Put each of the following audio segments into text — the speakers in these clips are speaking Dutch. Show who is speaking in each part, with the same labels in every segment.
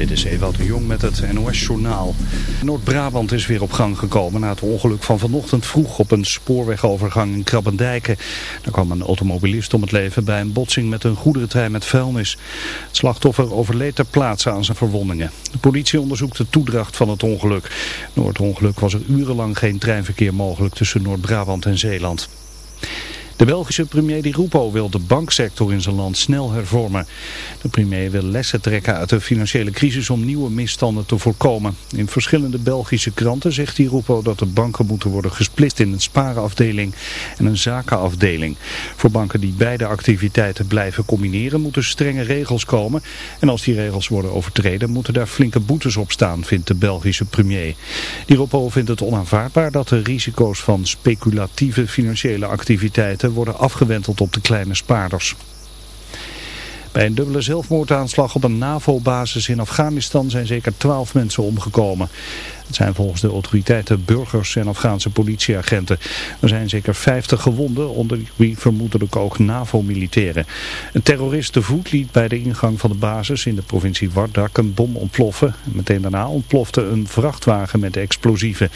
Speaker 1: Dit is Ewout de Jong met het NOS-journaal. Noord-Brabant is weer op gang gekomen na het ongeluk van vanochtend vroeg op een spoorwegovergang in Krabbendijken. Daar kwam een automobilist om het leven bij een botsing met een goederentrein met vuilnis. Het slachtoffer overleed ter plaatse aan zijn verwondingen. De politie onderzoekt de toedracht van het ongeluk. Door het ongeluk was er urenlang geen treinverkeer mogelijk tussen Noord-Brabant en Zeeland. De Belgische premier Di Rupo wil de banksector in zijn land snel hervormen. De premier wil lessen trekken uit de financiële crisis om nieuwe misstanden te voorkomen. In verschillende Belgische kranten zegt Di Rupo dat de banken moeten worden gesplitst in een sparenafdeling en een zakenafdeling. Voor banken die beide activiteiten blijven combineren moeten strenge regels komen. En als die regels worden overtreden moeten daar flinke boetes op staan, vindt de Belgische premier. Di Rupo vindt het onaanvaardbaar dat de risico's van speculatieve financiële activiteiten worden afgewenteld op de kleine spaarders. Bij een dubbele zelfmoordaanslag op een NAVO-basis in Afghanistan zijn zeker twaalf mensen omgekomen. Het zijn volgens de autoriteiten burgers en Afghaanse politieagenten. Er zijn zeker 50 gewonden, onder wie vermoedelijk ook NAVO-militairen. Een terrorist te voet liet bij de ingang van de basis in de provincie Wardak een bom ontploffen. Meteen daarna ontplofte een vrachtwagen met explosieven.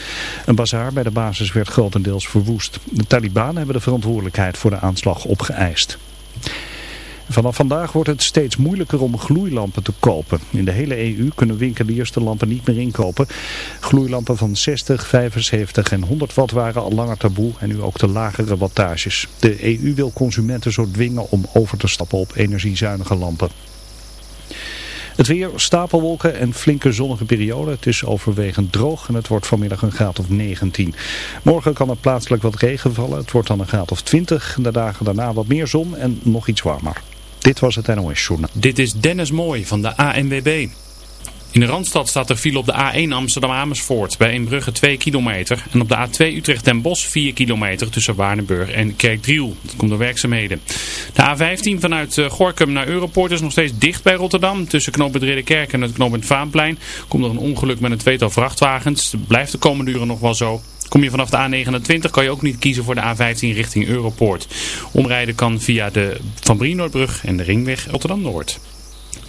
Speaker 1: Een bazaar bij de basis werd grotendeels verwoest. De Taliban hebben de verantwoordelijkheid voor de aanslag opgeëist. Vanaf vandaag wordt het steeds moeilijker om gloeilampen te kopen. In de hele EU kunnen winkeliers de lampen niet meer inkopen. Gloeilampen van 60, 75 en 100 watt waren al langer taboe en nu ook de lagere wattages. De EU wil consumenten zo dwingen om over te stappen op energiezuinige lampen. Het weer, stapelwolken en flinke zonnige periode. Het is overwegend droog en het wordt vanmiddag een graad of 19. Morgen kan er plaatselijk wat regen vallen. Het wordt dan een graad of 20. De dagen daarna wat meer zon en nog iets warmer. Dit was het NOS Journal.
Speaker 2: Dit is Dennis Mooi van de ANWB. In de Randstad staat er file op de A1 Amsterdam-Amersfoort bij Inbrugge 2 kilometer. En op de A2 Utrecht-Den Bosch 4 kilometer tussen Waardenburg en Kerkdriel. Dat komt door werkzaamheden. De A15 vanuit eh, Gorkum naar Europoort is nog steeds dicht bij Rotterdam. Tussen knooppunt Ridderkerk en het knooppunt Vaanplein komt er een ongeluk met een tweetal vrachtwagens. Het blijft de komende uren nog wel zo. Kom je vanaf de A29 kan je ook niet kiezen voor de A15 richting Europoort. Omrijden kan via de Van Brienoordbrug en de ringweg Rotterdam-Noord.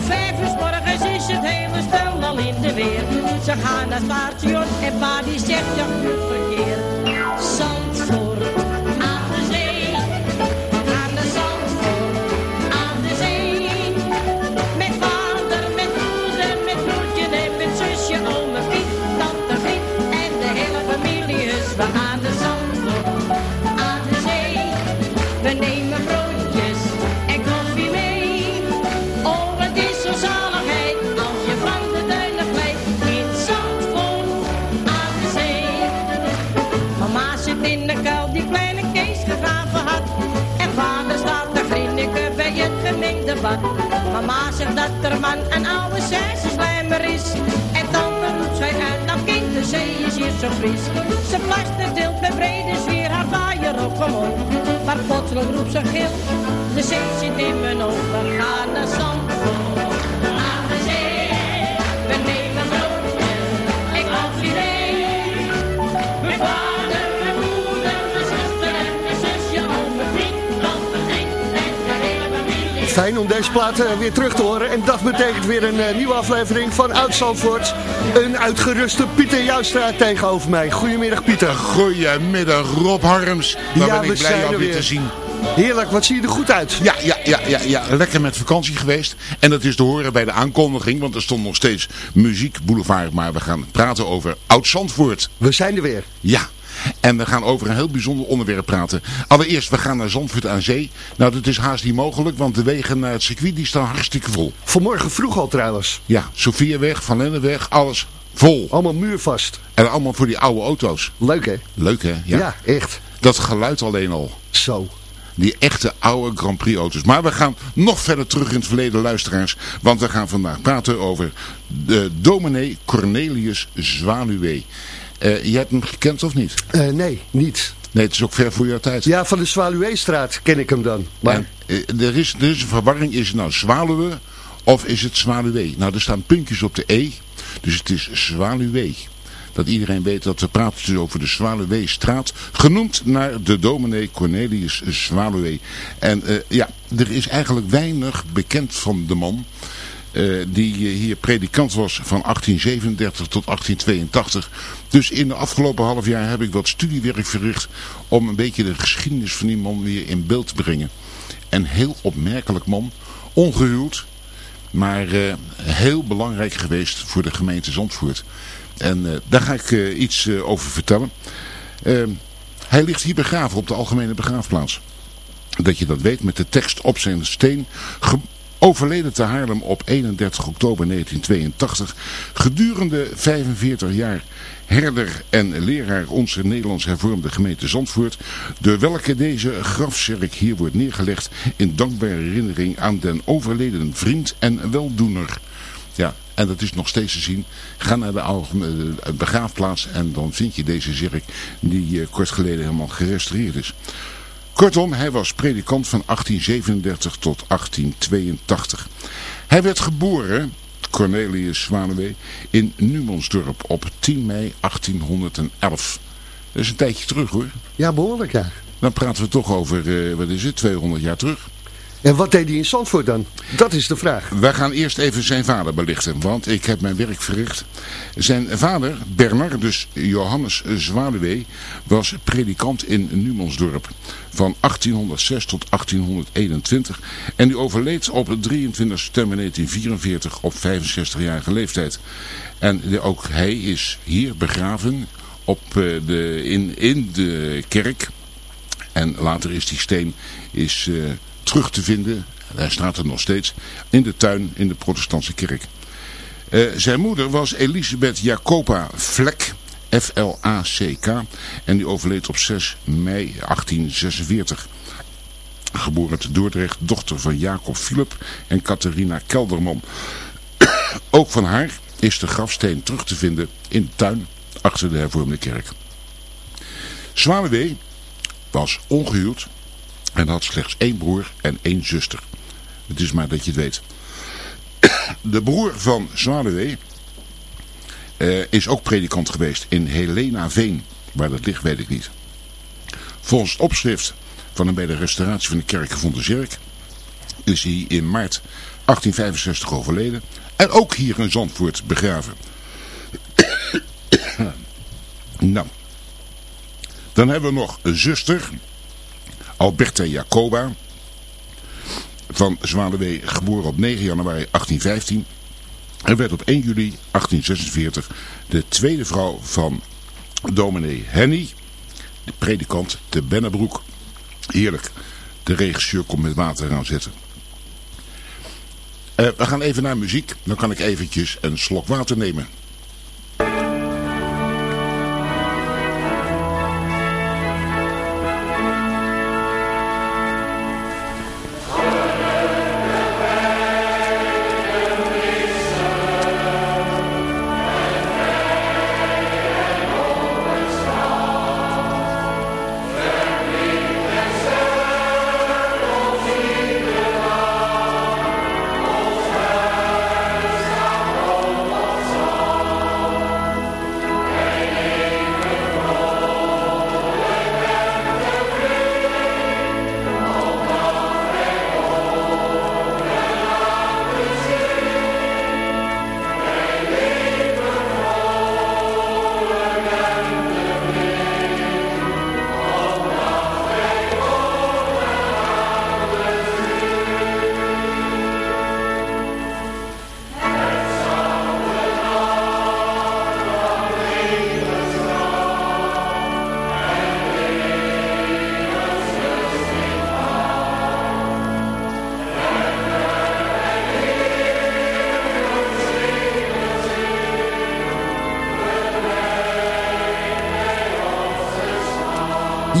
Speaker 3: Vijf uur morgens is het hele stel al in de weer. Ze gaan naar het en pa die zegt ja goed verkeer. Mama zegt dat er man een oude zesenslijmer is. En dan roept zij uit, dat kind, de zee is hier zo fris. Ze plastert deelt met brede sfeer haar vaaier op gewoon. Maar plotseling roept ze gil, de zee zit in mijn ogen, ga naar zand.
Speaker 4: Fijn om deze plaat eh, weer terug te horen. En dat betekent weer een eh, nieuwe aflevering van Oud Zandvoort. Een uitgeruste Pieter Joustra tegenover mij. Goedemiddag Pieter.
Speaker 5: Goedemiddag Rob Harms. Waar
Speaker 4: Ja,
Speaker 5: ben ik blij weer
Speaker 4: weer.
Speaker 5: te zien.
Speaker 4: Heerlijk, wat zie je er goed uit.
Speaker 5: Ja, ja, ja, ja, ja, lekker met vakantie geweest. En dat is te horen bij de aankondiging, want er stond nog steeds muziek boulevard. Maar we gaan praten over Oud-Zandvoort.
Speaker 4: We zijn er weer.
Speaker 5: Ja, en we gaan over een heel bijzonder onderwerp praten. Allereerst, we gaan naar Zandvoort aan zee. Nou, dat is haast niet mogelijk, want de wegen naar het circuit die staan hartstikke vol.
Speaker 4: Vanmorgen vroeg al trouwens.
Speaker 5: Ja, Sofiaweg, Van Lenneweg, alles vol.
Speaker 4: Allemaal muurvast.
Speaker 5: En allemaal voor die oude auto's.
Speaker 4: Leuk hè?
Speaker 5: Leuk hè?
Speaker 4: Ja, echt.
Speaker 5: Dat geluid alleen al.
Speaker 4: Zo.
Speaker 5: Die echte oude Grand Prix auto's. Maar we gaan nog verder terug in het verleden luisteraars. Want we gaan vandaag praten over de dominee Cornelius Zwaluwe. Eh je hebt hem gekend of niet?
Speaker 4: Eh, nee, niet.
Speaker 5: Nee, het is ook ver voor jouw tijd.
Speaker 4: Ja, van de Zwaluweestraat ken ik hem dan. Maar
Speaker 5: En, eh, er, is, er is een verwarring. Is het nou Zwaluwe of is het Zwaluwe? Nou, er staan puntjes op de E. Dus het is Zwaluwe. Dat iedereen weet dat we praten dus over de Zwaluweestraat. Genoemd naar de dominee Cornelius Zwaluwe. En ja, er is eigenlijk weinig bekend van de man. Eh, die eh, hier predikant was van 1837 tot 1882. Dus in de afgelopen half jaar heb ik wat studiewerk verricht om een beetje de geschiedenis van die man weer in beeld te brengen. Een heel opmerkelijk man, ongehuwd, maar eh, heel belangrijk geweest voor de gemeente Zandvoort. En daar ga ik iets over vertellen. Eh, hij ligt hier begraven op de algemene begraafplaats. Dat je dat weet met de tekst op zijn steen. Overleden te Haarlem op 31 oktober 1982. Gedurende 45 jaar herder en leraar onze Nederlands hervormde gemeente Zandvoort. Door welke deze grafzerk hier wordt neergelegd in dankbare herinnering aan den overleden vriend en weldoener. Ja, en dat is nog steeds te zien. Ga naar de eh, begraafplaats en dan vind je deze zerk die eh, kort geleden helemaal gerestaureerd is. Kortom, hij was predikant van 1837 tot 1882. Hij werd geboren, Cornelius Zwanewe, in Numansdorp op 10 mei 1811. Dat is een tijdje terug hoor.
Speaker 4: ja, behoorlijk ja.
Speaker 5: Dan praten we toch over, eh, wat is het, 200 jaar terug.
Speaker 4: En wat deed hij in Zandvoort dan? Dat is de vraag.
Speaker 5: Wij gaan eerst even zijn vader belichten, want ik heb mijn werk verricht. Zijn vader, Bernardus Johannes Zwaluwe, was predikant in Numansdorp van 1806 tot 1821 en die overleed op 23 september 1944 op 65-jarige leeftijd. En ook hij is hier begraven op, eh, de, in, in de kerk en later is die steen is, eh, terug te vinden, hij staat er nog steeds, in de tuin in de protestantse kerk. Eh, zijn moeder was Elisabeth Jacoba Vlek, F-L-A-C-K, en die overleed op 6 mei 1846. Geboren te Dordrecht, dochter van Jacob Philip en Catharina Kelderman. Ook van haar is de grafsteen terug te vinden in de tuin achter de hervormde kerk. Zwanewee was ongehuwd en had slechts één broer en één zuster. Het is maar dat je het weet. De broer van Zwanewee eh, is ook predikant geweest in Helena Veen. Waar dat ligt weet ik niet. Volgens het opschrift van een bij de restauratie van de kerk gevonden zerk is hij in maart 1865 overleden. En ook hier in Zandvoort begraven. nou. Dan hebben we nog een zuster. Alberta Jacoba. Van Zwanewee, geboren op 9 januari 1815. En werd op 1 juli 1846 de tweede vrouw van dominee Henny. De predikant te Bennebroek. Heerlijk. De regisseur komt met water aan zetten. Eh, we gaan even naar muziek. Dan kan ik eventjes een slok water nemen.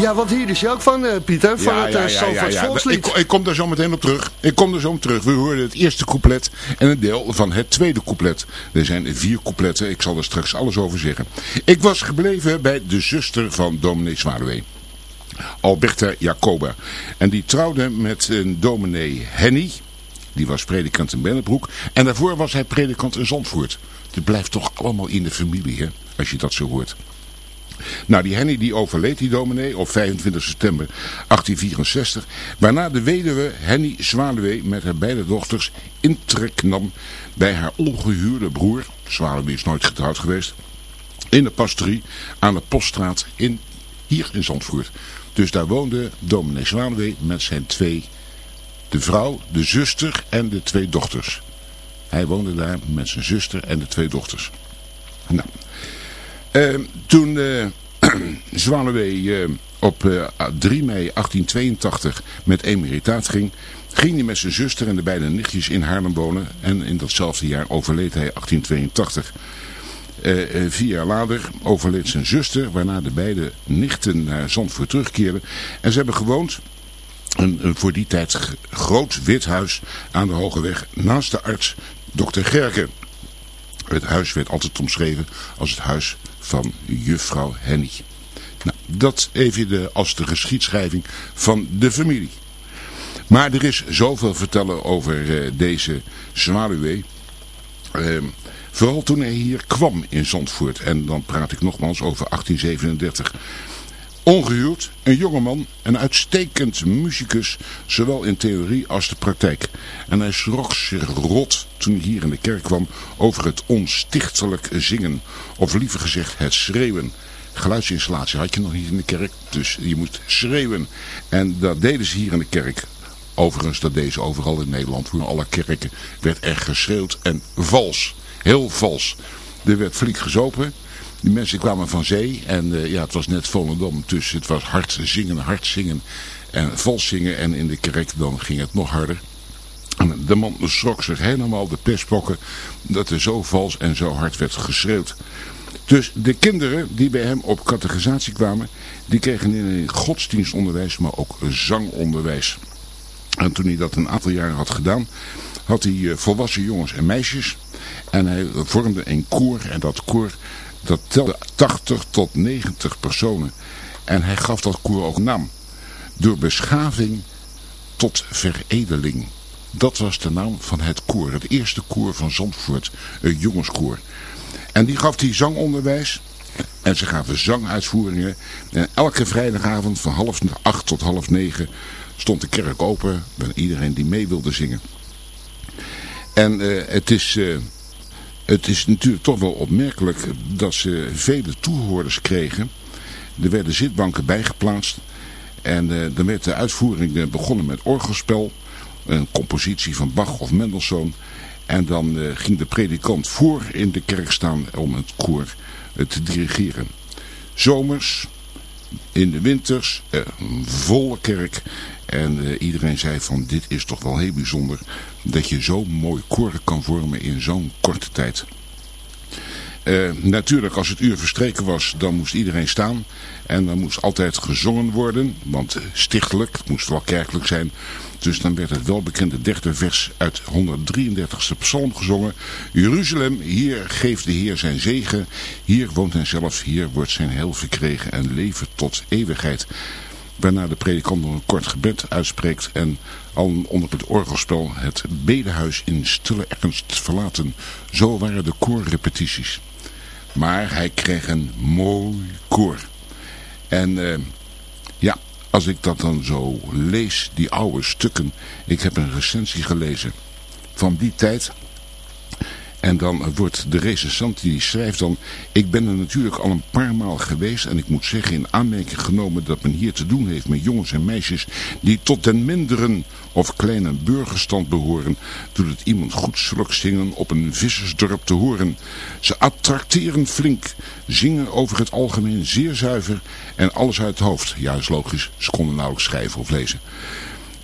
Speaker 4: Ja, want hier is je ook van, uh, Pieter, van het uh, ja, ja,
Speaker 5: ik, ik, kom daar zo meteen op terug. Ik kom er zo op terug. We hoorden het eerste couplet en een deel van het tweede couplet. Er zijn vier coupletten, ik zal er straks alles over zeggen. Ik was gebleven bij de zuster van dominee Zwaluwe. Alberta Jacoba. En die trouwde met een dominee Henny. Die was predikant in Bennebroek. En daarvoor was hij predikant in Zandvoort. Het blijft toch allemaal in de familie, hè? Als je dat zo hoort. Nou, die Henny die overleed, die dominee, op 25 september 1864. Waarna de weduwe Henny Zwaluwe met haar beide dochters intrek nam bij haar ongehuurde broer. Zwaluwe is nooit getrouwd geweest. In de pastorie aan de Poststraat in, hier in Zandvoort. Dus daar woonde dominee Zwaluwe met zijn twee, de vrouw, de zuster en de twee dochters. Hij woonde daar met zijn zuster en de twee dochters. Nou, uh, toen uh, Zwaluwe uh, op 3 mei 1882 met emeritaat ging, ging hij met zijn zuster en de beide nichtjes in Haarlem wonen. En in datzelfde jaar overleed hij 1882. vier jaar later overleed zijn zuster, waarna de beide nichten naar Zandvoort terugkeerden. En ze hebben gewoond een, een, voor die tijd groot wit huis aan de Hoge Weg naast de arts Dr. Gerken. Het huis werd altijd omschreven als het huis van juffrouw Henny. Nou, dat even de, als de geschiedschrijving van de familie. Maar er is zoveel vertellen over uh, deze Zwaluwe. Uh, vooral toen hij hier kwam in Zandvoort. En dan praat ik nogmaals over 1837. Ongehuwd, een jongeman, een uitstekend muzikus, zowel in theorie als de praktijk. En hij schrok zich rot toen hij hier in de kerk kwam over het onstichtelijk zingen. Of liever gezegd het schreeuwen. Geluidsinstallatie had je nog niet in de kerk, dus je moet schreeuwen. En dat deden ze hier in de kerk. Overigens, dat deden ze overal in Nederland. Voor alle kerken werd er geschreeuwd en vals. Heel vals. Er werd flink gezopen. Die mensen kwamen van zee en uh, ja, het was net Volendam. Dus het was hard zingen, hard zingen en vals zingen. En in de kerk dan ging het nog harder. En de man schrok zich helemaal de pestpokken dat er zo vals en zo hard werd geschreeuwd. Dus de kinderen die bij hem op categorisatie kwamen, die kregen niet alleen godsdienstonderwijs, maar ook zangonderwijs. En toen hij dat een aantal jaren had gedaan, had hij eh, volwassen jongens en meisjes. En hij vormde een koor en dat koor dat telde 80 tot 90 personen. En hij gaf dat koor ook naam. Door beschaving tot veredeling. Dat was de naam van het koor. Het eerste koor van Zandvoort. Een jongenskoor. En die gaf die zangonderwijs. En ze gaven zanguitvoeringen. En elke vrijdagavond van half acht tot half negen stond de kerk open. Bij iedereen die mee wilde zingen. En uh, het is... Uh, het is natuurlijk toch wel opmerkelijk dat ze vele toehoorders kregen. Er werden zitbanken bijgeplaatst. En uh, dan werd de uitvoering begonnen met orgelspel. Een compositie van Bach of Mendelssohn. En dan uh, ging de predikant voor in de kerk staan om het koor te dirigeren. Zomers, in de winters, volle kerk. En iedereen zei van dit is toch wel heel bijzonder dat je zo mooi koren kan vormen in zo'n korte tijd. Uh, natuurlijk, als het uur verstreken was, dan moest iedereen staan. En dan moest altijd gezongen worden, want stichtelijk, het moest wel kerkelijk zijn. Dus dan werd het welbekende derde vers uit 133ste psalm gezongen. Jeruzalem, hier geeft de Heer zijn zegen. Hier woont hij zelf, hier wordt zijn heil verkregen en leven tot eeuwigheid. Waarna de predikant een kort gebed uitspreekt en al onder het orgelspel het bedehuis in stille ernst verlaten. Zo waren de koorrepetities. Maar hij kreeg een mooi koor. En uh, ja, als ik dat dan zo lees, die oude stukken. Ik heb een recensie gelezen van die tijd en dan wordt de recensent die schrijft dan... Ik ben er natuurlijk al een paar maal geweest en ik moet zeggen in aanmerking genomen dat men hier te doen heeft met jongens en meisjes... die tot den minderen of kleine burgerstand behoren... doet het iemand goed zulk zingen op een vissersdorp te horen. Ze attracteren flink, zingen over het algemeen zeer zuiver en alles uit het hoofd. Ja, is logisch, ze konden nauwelijks schrijven of lezen.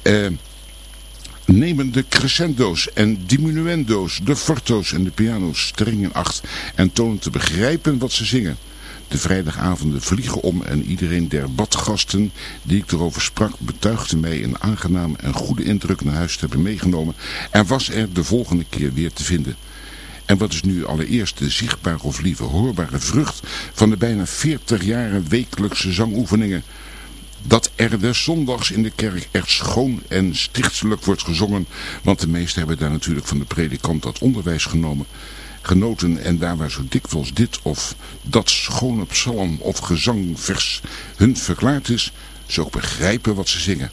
Speaker 5: Eh nemen de crescendo's en diminuendo's, de forto's en de piano's streng in acht en tonen te begrijpen wat ze zingen. De vrijdagavonden vliegen om en iedereen der badgasten die ik erover sprak betuigde mij een aangename en goede indruk naar huis te hebben meegenomen en was er de volgende keer weer te vinden. En wat is nu allereerst de zichtbare of liever hoorbare vrucht van de bijna 40 jaren wekelijkse zangoefeningen? Dat er des zondags in de kerk echt schoon en stichtelijk wordt gezongen, want de meesten hebben daar natuurlijk van de predikant dat onderwijs genomen genoten en daar waar zo dikwijls dit of dat schone psalm of gezangvers hun verklaard is, ze ook begrijpen wat ze zingen.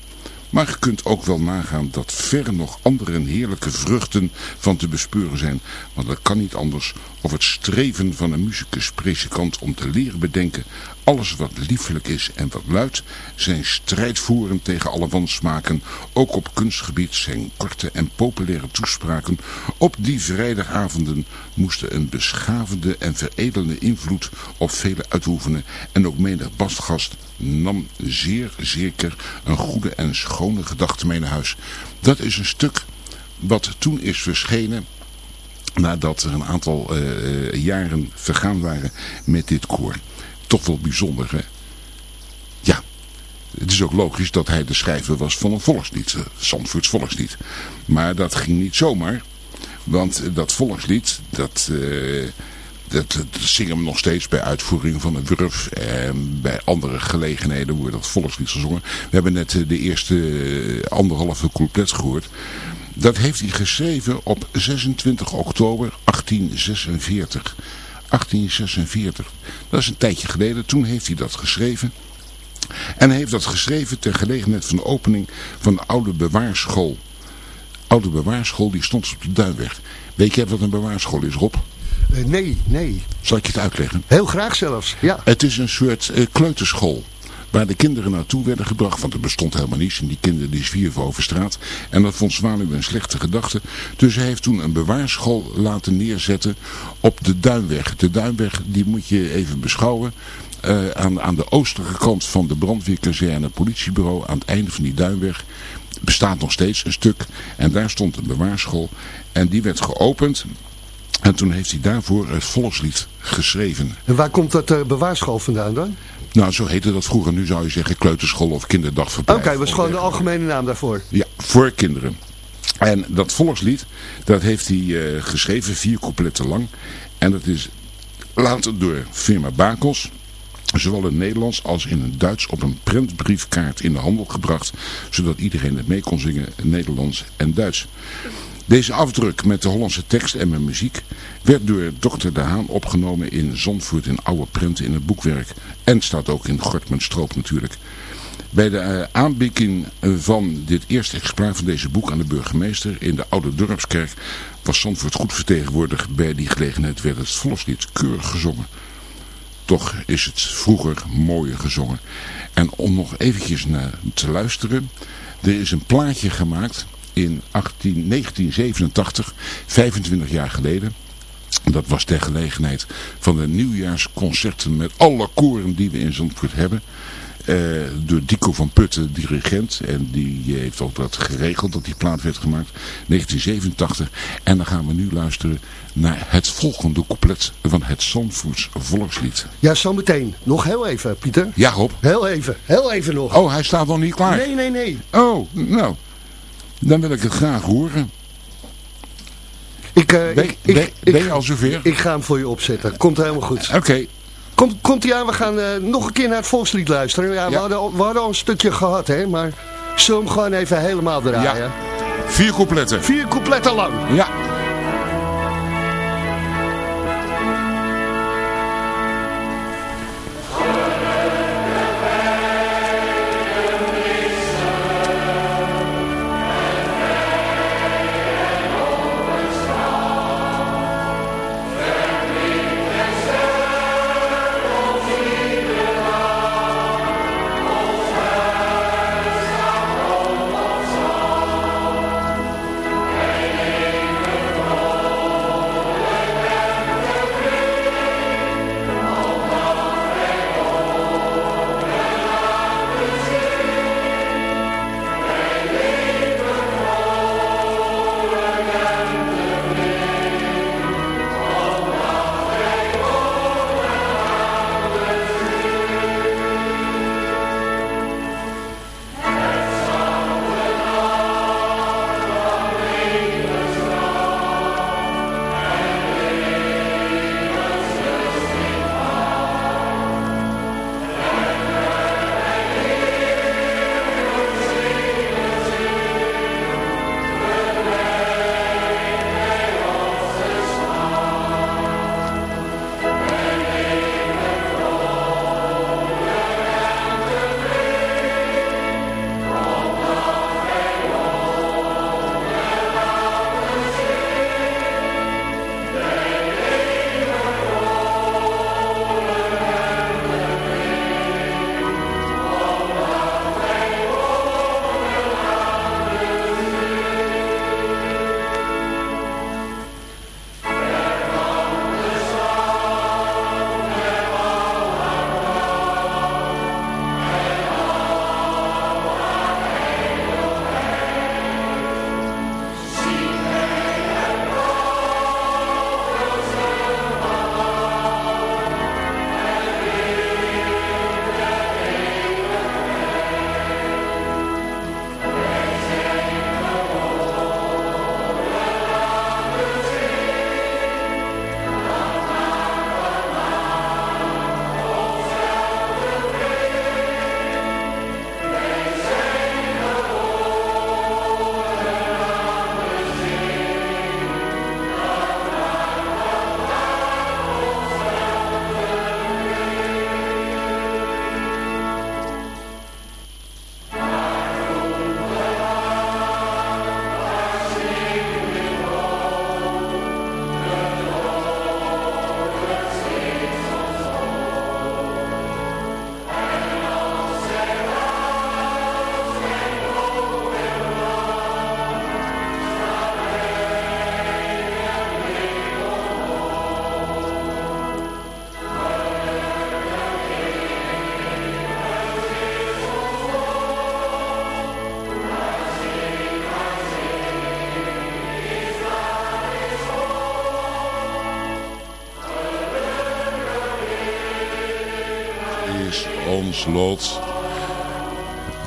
Speaker 5: Maar je kunt ook wel nagaan dat ver nog andere heerlijke vruchten van te bespeuren zijn. Want dat kan niet anders of het streven van een muzikus-predikant om te leren bedenken alles wat liefelijk is en wat luidt, zijn strijdvoeren tegen alle wansmaken, ook op kunstgebied zijn korte en populaire toespraken, op die vrijdagavonden moesten een beschavende en veredelende invloed op velen uitoefenen. En ook menig bastgast nam zeer zeker een goede en schone gedachte mee naar huis. Dat is een stuk wat toen is verschenen nadat er een aantal uh, jaren vergaan waren met dit koor toch wel bijzonder, hè? Ja, het is ook logisch dat hij de schrijver was van een volkslied, uh, Zandvoorts volkslied. Maar dat ging niet zomaar, want dat volkslied, dat... Uh, dat, dat, zingen we nog steeds bij uitvoering van de Wurf. En bij andere gelegenheden wordt dat volkslied gezongen. We hebben net eh, de eerste anderhalve couplet gehoord. Dat heeft hij geschreven op 26 oktober 1846. 1846. Dat is een tijdje geleden. Toen heeft hij dat geschreven. En hij heeft dat geschreven ter gelegenheid van de opening van de oude bewaarschool. Oude bewaarschool die stond op de Duinweg. Weet jij wat een bewaarschool is, Rob?
Speaker 4: Uh, nee, nee.
Speaker 5: Zal ik je het uitleggen?
Speaker 4: Heel graag zelfs, ja.
Speaker 5: Het is een soort uh, kleuterschool waar de kinderen naartoe werden gebracht. Want er bestond helemaal niets. En die kinderen die zwierven over straat. En dat vond Zwaluw een slechte gedachte. Dus hij heeft toen een bewaarschool laten neerzetten op de Duinweg. De Duinweg die moet je even beschouwen. Uh, aan, aan de oostelijke kant van de brandweerkazerne politiebureau. Aan het einde van die Duinweg bestaat nog steeds een stuk. En daar stond een bewaarschool. En die werd geopend. En toen heeft hij daarvoor het volkslied geschreven.
Speaker 4: En waar komt dat uh, bewaarschool vandaan dan?
Speaker 5: Nou, zo heette dat vroeger. Nu zou je zeggen kleuterschool of kinderdagverblijf.
Speaker 4: Oké, okay, was gewoon de algemene naam daarvoor.
Speaker 5: Ja, voor kinderen. En dat volkslied, dat heeft hij uh, geschreven, vier coupletten lang. En dat is later door firma Bakels, zowel in het Nederlands als in het Duits op een prentbriefkaart in de handel gebracht. Zodat iedereen het mee kon zingen, Nederlands en Duits. Deze afdruk met de Hollandse tekst en met muziek werd door Dr. De Haan opgenomen in Zandvoort in oude prenten in het boekwerk. En staat ook in Gortmenstroop natuurlijk. Bij de uh, aanbieding van dit eerste exemplaar van deze boek aan de burgemeester in de Oude Dorpskerk was Zandvoort goed vertegenwoordigd. Bij die gelegenheid werd het volkslied keurig gezongen. Toch is het vroeger mooier gezongen. En om nog eventjes naar te luisteren. Er is een plaatje gemaakt in 18, 1987, 25 jaar geleden. Dat was ter gelegenheid van de nieuwjaarsconcerten met alle koren die we in Zandvoort hebben. Uh, door Dico van Putten, dirigent. En die heeft ook dat geregeld dat die plaat werd gemaakt. 1987. En dan gaan we nu luisteren naar het volgende couplet van het Zandvoorts volkslied.
Speaker 4: Ja, zometeen. Nog heel even, Pieter.
Speaker 5: Ja, Rob.
Speaker 4: Heel even. Heel even nog.
Speaker 5: Oh, hij staat nog niet klaar.
Speaker 4: Nee, nee, nee.
Speaker 5: Oh, nou. Dan wil ik het graag horen.
Speaker 4: Ik, uh,
Speaker 5: ben,
Speaker 4: ik,
Speaker 5: ben,
Speaker 4: ik,
Speaker 5: ben
Speaker 4: ik,
Speaker 5: al zover?
Speaker 4: Ik ga hem voor je opzetten. Komt helemaal goed.
Speaker 5: Oké. Okay.
Speaker 4: Komt, komt hij aan, we gaan uh, nog een keer naar het volkslied luisteren. Ja, ja. We, hadden, we hadden al een stukje gehad, hè, maar zullen we hem gewoon even helemaal draaien?
Speaker 5: Ja. Vier coupletten.
Speaker 4: Vier coupletten lang.
Speaker 5: Ja.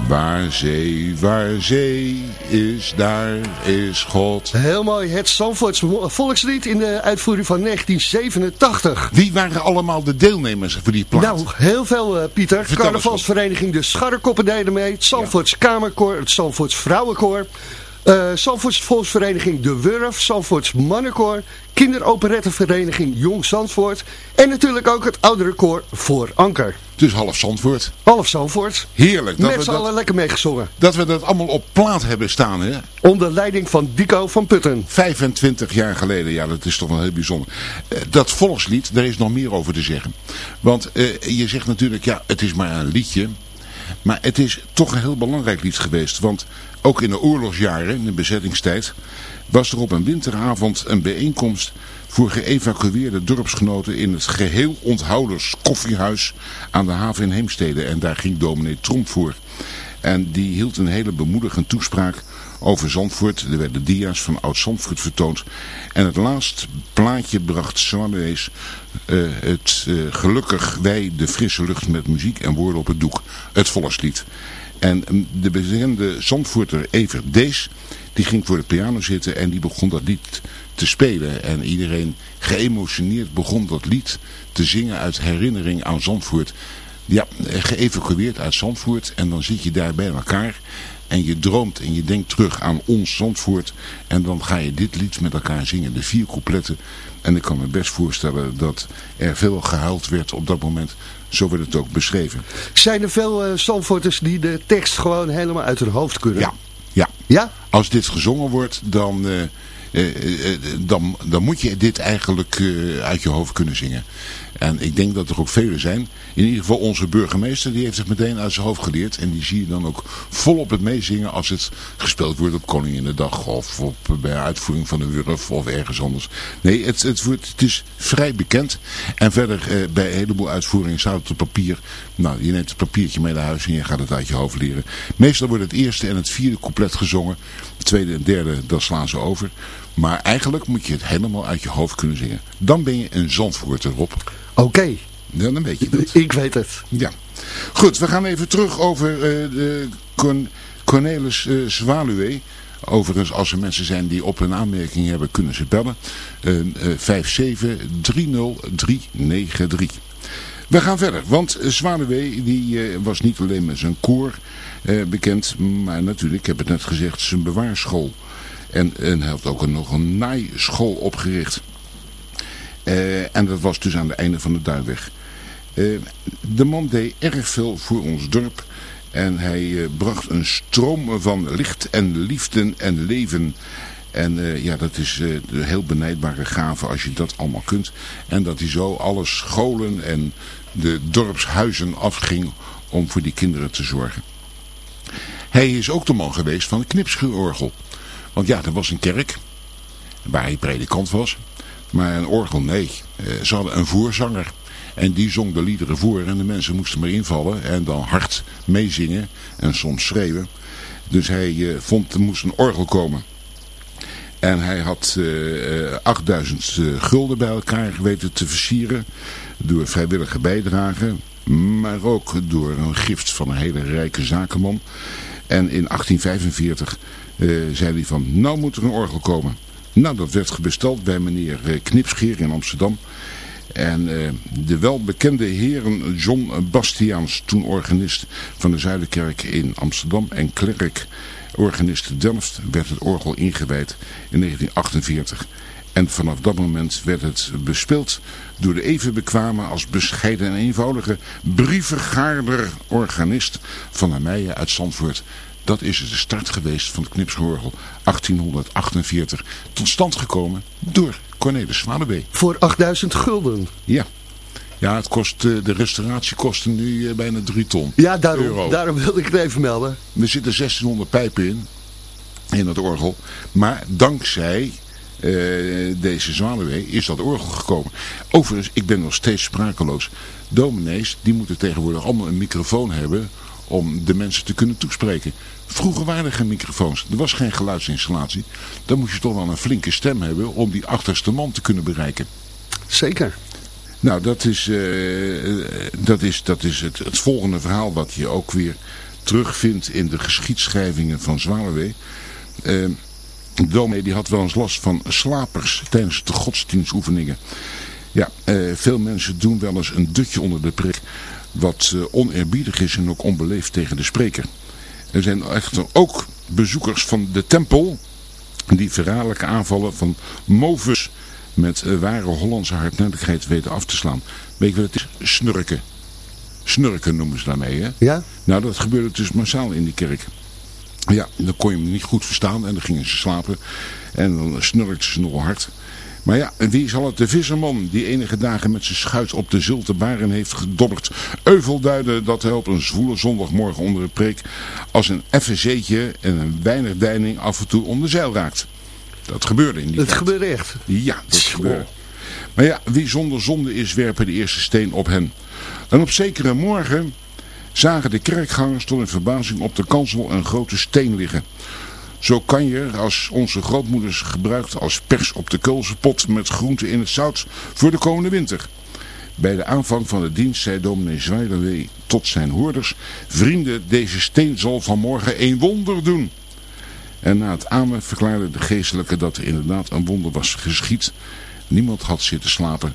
Speaker 5: Waar zee, waar zee is, daar is God.
Speaker 4: Heel mooi, het Zandvoorts volkslied in de uitvoering van 1987.
Speaker 5: Wie waren allemaal de deelnemers voor die plaat?
Speaker 4: Nou, heel veel uh, Pieter.
Speaker 5: Vertel
Speaker 4: Carnavalsvereniging De Scharrekoppen deden mee. Het Zandvoorts Kamerkoor, het Zandvoorts Vrouwenkoor. Uh, Zandvoorts Volksvereniging De Wurf, Zandvoorts Mannenkoor, Kinderoperettenvereniging Jong Zandvoort en natuurlijk ook het oudere koor Voor Anker.
Speaker 5: Dus half Zandvoort.
Speaker 4: Half Zandvoort.
Speaker 5: Heerlijk.
Speaker 4: Dat Met z'n allen lekker meegezongen.
Speaker 5: Dat we dat allemaal op plaat hebben staan, hè?
Speaker 4: Onder leiding van Dico van Putten.
Speaker 5: 25 jaar geleden, ja, dat is toch wel heel bijzonder. Uh, dat volkslied, daar is nog meer over te zeggen. Want uh, je zegt natuurlijk, ja, het is maar een liedje. Maar het is toch een heel belangrijk lied geweest. Want ook in de oorlogsjaren, in de bezettingstijd, was er op een winteravond een bijeenkomst voor geëvacueerde dorpsgenoten in het geheel onthouders koffiehuis aan de haven in Heemstede. En daar ging dominee Tromp voor. En die hield een hele bemoedigende toespraak over Zandvoort. Er werden dia's van Oud-Zandvoort vertoond. En het laatste plaatje bracht Swanees uh, het uh, gelukkig wij de frisse lucht met muziek en woorden op het doek. Het volkslied. En um, de bekende Zandvoorter Evert Dees, die ging voor de piano zitten en die begon dat lied te spelen. En iedereen geëmotioneerd begon dat lied te zingen uit herinnering aan Zandvoort. Ja, geëvacueerd uit Zandvoort en dan zit je daar bij elkaar en je droomt en je denkt terug aan ons Zandvoort en dan ga je dit lied met elkaar zingen, de vier coupletten. En ik kan me best voorstellen dat er veel gehuild werd op dat moment. Zo werd het ook beschreven.
Speaker 4: Zijn er veel uh, Zandvoorters die de tekst gewoon helemaal uit hun hoofd kunnen?
Speaker 5: Ja. Ja.
Speaker 4: ja?
Speaker 5: Als dit gezongen wordt, dan... Uh, uh, dan, dan moet je dit eigenlijk uit je hoofd kunnen zingen. En ik denk dat er ook velen zijn. In ieder geval onze burgemeester, die heeft het meteen uit zijn hoofd geleerd. En die zie je dan ook volop het meezingen als het gespeeld wordt op Koninginnedag. Of op, bij uitvoering van de Wurf of ergens anders. Nee, het, het is vrij bekend. En verder eh, bij een heleboel uitvoeringen staat het op papier. Nou, je neemt het papiertje mee naar huis en je gaat het uit je hoofd leren. Meestal wordt het eerste en het vierde couplet gezongen. Het tweede en derde, dat slaan ze over. Maar eigenlijk moet je het helemaal uit je hoofd kunnen zingen. Dan ben je een zandvoort erop.
Speaker 4: Oké. Okay.
Speaker 5: Ja, dan weet je het.
Speaker 4: Ik weet het.
Speaker 5: Ja. Goed, we gaan even terug over uh, de Cornelis uh, Zwaluwe. Overigens, als er mensen zijn die op een aanmerking hebben, kunnen ze bellen. Uh, 5730393. We gaan verder, want Zwaluwe die, was niet alleen met zijn koor bekend, maar natuurlijk, ik heb het net gezegd, zijn bewaarschool. En, en hij had ook een, nog een naaischool opgericht. Uh, en dat was dus aan het einde van de Duinweg. Uh, de man deed erg veel voor ons dorp. En hij uh, bracht een stroom van licht en liefde en leven. En ja, dat is een heel benijdbare gave als je dat allemaal kunt. En dat hij zo alle scholen en de dorpshuizen afging om voor die kinderen te zorgen. Hij is ook de man geweest van de knipschuurorgel. Want ja, er was een kerk waar hij predikant was. Maar een orgel, nee. Eh, ze hadden een voorzanger. En die zong de liederen voor en de mensen moesten maar invallen en dan hard meezingen en soms schreeuwen. Dus hij uh, vond er moest een orgel komen. En hij had uh, 8000 uh, gulden bij elkaar weten te versieren door vrijwillige bijdrage. Maar ook door een gift van een hele rijke zakenman. En in 1845 uh, zei hij van, nou moet er een orgel komen. Nou, dat werd besteld bij meneer uh, Knipscheer in Amsterdam. En uh, de welbekende heren John Bastiaans, toen organist van de Zuiderkerk in Amsterdam en klerk organist Delft, werd het orgel ingewijd in 1948. En vanaf dat moment werd het bespeeld door de even bekwame als bescheiden en eenvoudige brievengaarder organist van Hermeijen uit Zandvoort, dat is de start geweest van het Knipsgeorgel 1848. Tot stand gekomen door Cornelis Zwanebee.
Speaker 4: Voor 8000 gulden?
Speaker 5: Ja. Ja, het kost, eh, de restauratie kostte nu eh, bijna 3 ton.
Speaker 4: Ja, daarom, daarom wilde ik het even melden.
Speaker 5: Er zitten 1600 pijpen in, in dat orgel. Maar dankzij uh, deze Zwanewee is dat orgel gekomen. Overigens, ik ben nog steeds sprakeloos. Dominees, die moeten tegenwoordig allemaal een microfoon hebben om de mensen te kunnen toespreken. Vroeger waren er geen microfoons. Er was geen geluidsinstallatie. Dan moest je toch wel een flinke stem hebben om die achterste man te kunnen bereiken.
Speaker 4: Zeker.
Speaker 5: Nou, dat is, eh, dat is, dat is het, het volgende verhaal wat je ook weer terugvindt in de geschiedschrijvingen van Zwaluwe. Uh, dominee die had wel eens last van slapers tijdens de godsdienstoefeningen. Ja, uh, veel mensen doen wel eens een dutje onder de prik. Wat uh, oneerbiedig is en ook onbeleefd tegen de spreker. Er zijn echter ook bezoekers van de tempel die verraderlijke aanvallen van movus met uh, ware Hollandse hardnekkigheid weten af te slaan. Weet je wat het is? Snurken. Snurken noemen ze daarmee, hè?
Speaker 4: Ja?
Speaker 5: Nou, dat gebeurde dus massaal in die kerk. Ja, dan kon je hem niet goed verstaan en dan gingen ze slapen. En dan snurkten ze nogal hard. Maar ja, wie zal het de visserman die enige dagen met zijn schuit op de Zilte Baren heeft gedobberd, euvel duiden dat hij op een zwoele zondagmorgen onder de preek als een effen zeetje en een weinig deining af en toe onder zeil raakt. Dat gebeurde in die
Speaker 4: Het
Speaker 5: tijd.
Speaker 4: gebeurde echt.
Speaker 5: Ja, dat gebeurde. Maar ja, wie zonder zonde is, werpen de eerste steen op hen. En op zekere morgen zagen de kerkgangers tot hun verbazing op de kansel een grote steen liggen. Zo kan je als onze grootmoeders gebruikt als pers op de keulse met groenten in het zout voor de komende winter. Bij de aanvang van de dienst zei dominee Zwijderwee tot zijn hoorders, vrienden, deze steen zal vanmorgen een wonder doen. En na het amen verklaarde de geestelijke dat er inderdaad een wonder was geschied. Niemand had zitten slapen.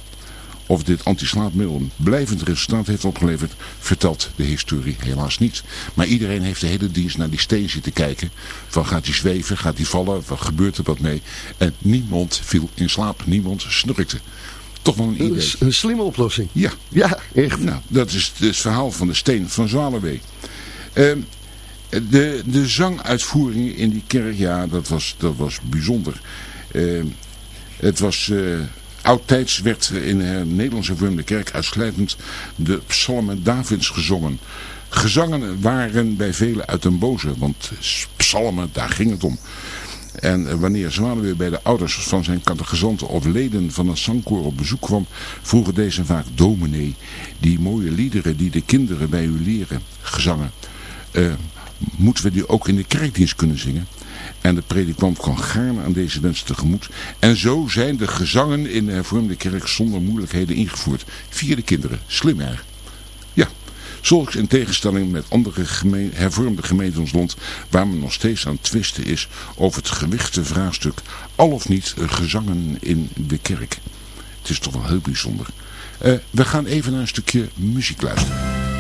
Speaker 5: Of dit antislaapmiddel een blijvend resultaat heeft opgeleverd, vertelt de historie helaas niet. Maar iedereen heeft de hele dienst naar die steen zitten kijken. Van gaat hij zweven, gaat hij vallen, wat gebeurt er wat mee? En niemand viel in slaap, niemand snurkte. Toch wel een idee.
Speaker 4: een slimme oplossing.
Speaker 5: Ja,
Speaker 4: Ja, echt.
Speaker 5: nou, dat is het verhaal van de steen van Zwaluwee. Ehm, de, de zanguitvoering in die kerk, ja, dat was, dat was bijzonder. Ehm, het was... eh oudtijds werd in de Nederlandse hervormde kerk uitsluitend de psalmen Davids gezongen. Gezangen waren bij velen uit een boze, want psalmen, daar ging het om. En eh, wanneer Zwaluwe bij de ouders van zijn catechizanten of leden van een zangkoor op bezoek kwam, vroegen deze vaak, dominee, die mooie liederen die de kinderen bij u leren, gezangen, eh, moeten we die ook in de kerkdienst kunnen zingen? En de predikant kwam gaarne aan deze wens tegemoet. En zo zijn de gezangen in de hervormde kerk zonder moeilijkheden ingevoerd. Via de kinderen. Slim erg. Ja, zulks in tegenstelling met andere hervormde gemeenten ons land... waar men nog steeds aan twisten is over het gewichte vraagstuk... al of niet gezangen in de kerk. Het is toch wel heel bijzonder. Uh, we gaan even naar een stukje muziek luisteren.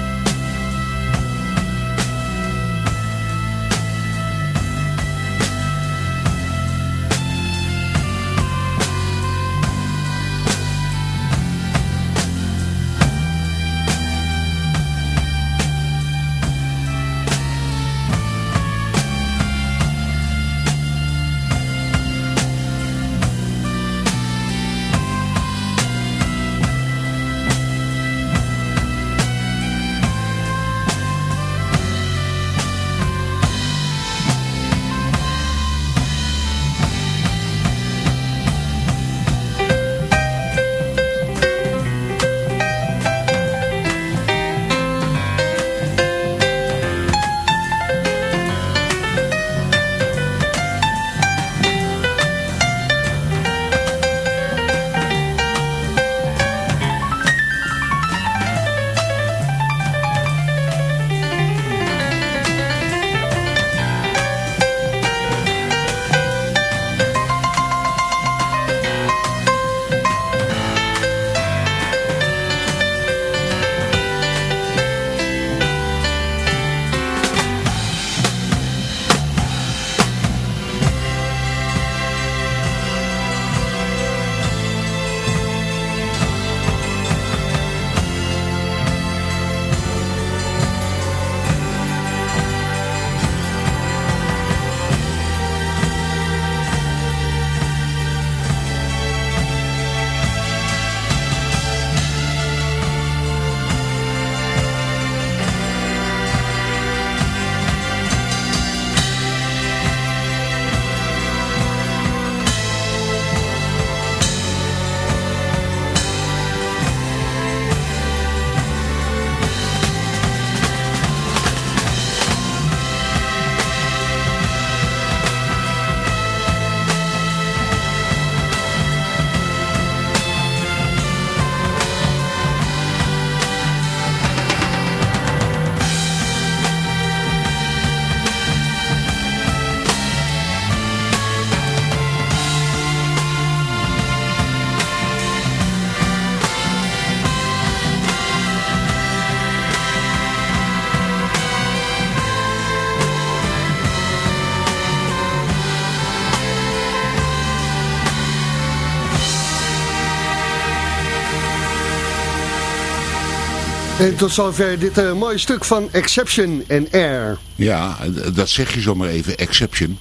Speaker 4: En tot zover dit uh, mooie stuk van Exception en Air.
Speaker 5: Ja, dat zeg je zomaar even, Exception.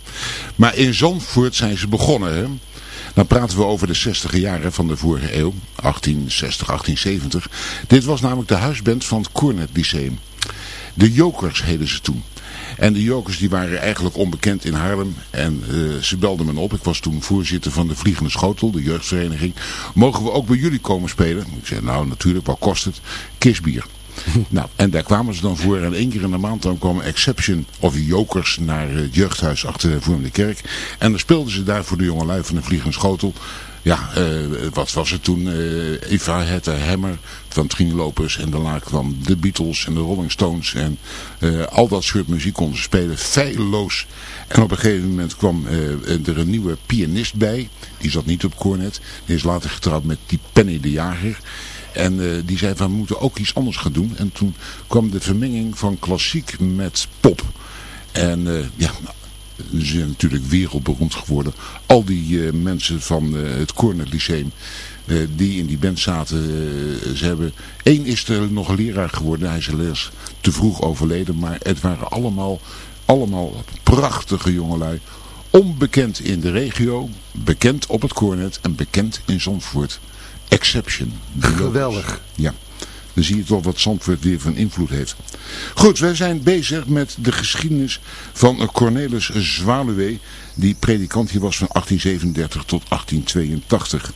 Speaker 5: Maar in Zandvoort zijn ze begonnen, hè? Dan praten we over de 60 jaren van de vorige eeuw, 1860, 1870. Dit was namelijk de huisband van het Cornet Lyceum. De Jokers heden ze toen. En de Jokers die waren eigenlijk onbekend in Haarlem. En uh, ze belden me op. Ik was toen voorzitter van de Vliegende Schotel, de jeugdvereniging. Mogen we ook bij jullie komen spelen? Ik zei, nou natuurlijk, wat kost het? Kistbier. nou, en daar kwamen ze dan voor. En één keer in de maand dan kwam Exception of Jokers naar het jeugdhuis achter voor de kerk. En dan speelden ze daar voor de jongelui van de Vliegende Schotel ja, uh, wat was het toen? Uh, Eva Hette Hammer van Lopers en daarna kwam de Beatles en de Rolling Stones en uh, al dat soort muziek konden spelen, feilloos. En op een gegeven moment kwam er een nieuwe pianist bij, die zat niet op cornet, die is later getrouwd met die Penny de Jager. En die zei van we moeten ook iets anders gaan doen. En toen kwam de vermenging van klassiek met pop. En ja, ze zijn natuurlijk wereldberoemd geworden. Al die uh, mensen van uh, het Corner Lyceum uh, die in die band zaten, ze hebben... Eén is er nog leraar geworden, hij is helaas te vroeg overleden. Maar het waren allemaal, allemaal prachtige jongelui. Onbekend in de regio, bekend op het Cornet en bekend in Zandvoort. Exception.
Speaker 4: Geweldig.
Speaker 5: Ja. Dan zie je toch wat Zandvoort weer van invloed heeft. Goed, wij zijn bezig met de geschiedenis van Cornelis Zwaluwe. Die predikant hier was van 1837 tot 1882.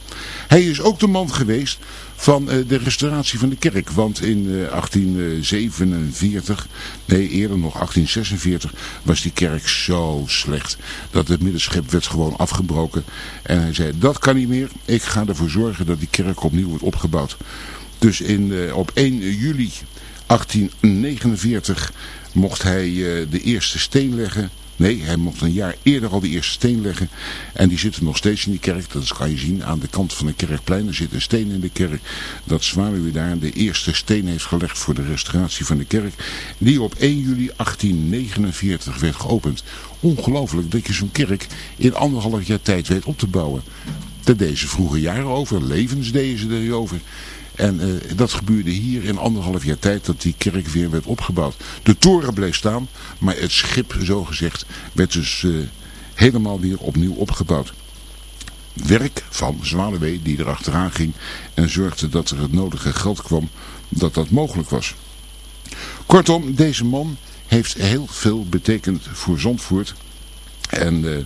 Speaker 5: Hij is ook de man geweest van uh, de restauratie van de kerk. Want in uh, eh, 1847, nee eerder nog 1846, was die kerk zo slecht. Dat het middenschip werd gewoon afgebroken. En hij zei, dat kan niet meer. Ik ga ervoor zorgen dat die kerk opnieuw wordt opgebouwd. Dus in, uh, op 1 juli 1849 mocht hij uh, de eerste steen leggen. Nee, hij mocht een jaar eerder al de eerste steen leggen. En die zitten nog steeds in die kerk. Dat kan je zien aan de kant van de kerkplein. Er zit een steen in de kerk. Dat weer daar de eerste steen heeft gelegd voor de restauratie van de kerk. Die op 1 juli 1849 werd geopend. Ongelooflijk dat je zo'n kerk in anderhalf jaar tijd weet op te bouwen. Te deze vroege jaren over. Levens deden ze erover. En uh, dat gebeurde hier in anderhalf jaar tijd dat die kerk weer werd opgebouwd. De toren bleef staan, maar het schip, zo gezegd, werd dus uh, helemaal weer opnieuw opgebouwd. Werk van Zwanewee die erachteraan ging en zorgde dat er het nodige geld kwam dat dat mogelijk was. Kortom, deze man heeft heel veel betekend voor Zandvoort. En uh,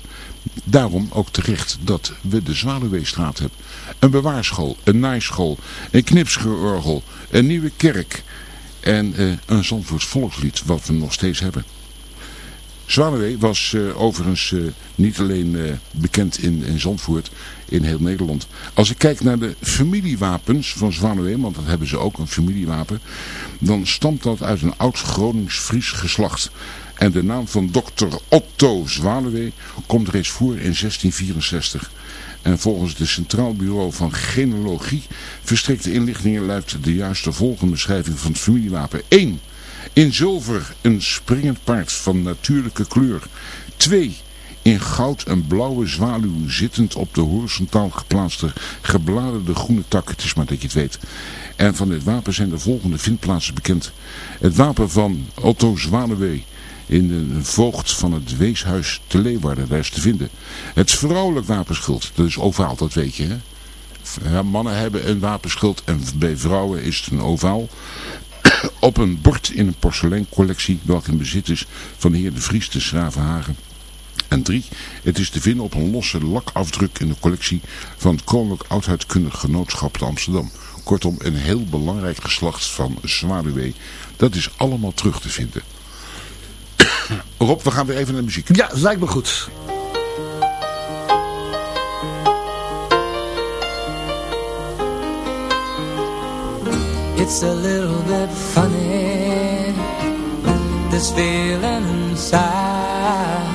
Speaker 5: daarom ook terecht dat we de Zwaluweestraat hebben. Een bewaarschool, een naaischool, een knipsgeorgel, een nieuwe kerk en uh, een Zandvoorts volkslied wat we nog steeds hebben. Zwanewee was uh, overigens uh, niet alleen bekend in, in Zandvoort, in heel Nederland. Als ik kijk naar de familiewapens van Zwanewee, want dat hebben ze ook, een familiewapen, dan stamt dat uit een oud Gronings-Fries geslacht. En de naam van dokter Otto Zwanewee komt reeds voor in 1664. En volgens het Centraal Bureau van Genealogie verstrikte inlichtingen luidt de juiste volgende beschrijving van het familiewapen. 1. In zilver een springend paard van natuurlijke kleur. 2. In goud een blauwe zwaluw zittend op de horizontaal geplaatste gebladerde groene tak. Het is maar dat je het weet. En van dit wapen zijn de volgende vindplaatsen bekend. Het wapen van Otto Zwanewee in de voogd van het weeshuis te Leeuwarden. Daar is te vinden. Het vrouwelijk wapenschild, dat is ovaal, dat weet je hè. Mannen hebben een wapenschild en bij vrouwen is het een ovaal. Op een bord in een porseleincollectie welke in bezit is van de heer de Vries te Schravenhagen. En drie, het is te vinden op een losse lakafdruk in de collectie van het Koninklijk Oudheidkundig Genootschap te Amsterdam. Kortom, een heel belangrijk geslacht van Zwaluwe. Dat is allemaal terug te vinden. Rob, we gaan weer even naar de muziek.
Speaker 4: Ja, lijkt me goed. It's a little bit funny This feeling inside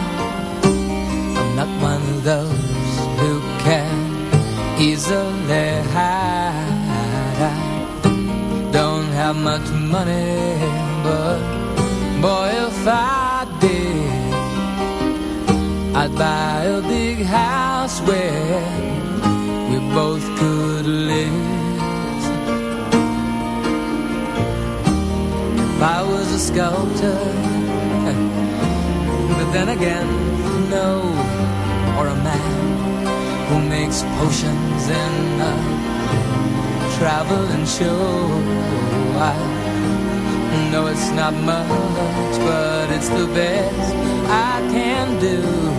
Speaker 4: I'm not one of those who can easily hide I don't have much money But boy if I I'd buy a big house where we both could live
Speaker 6: if I was a sculptor. but then again, no, or a man who makes potions in a uh, traveling show. I know it's not much, but it's the best I can do.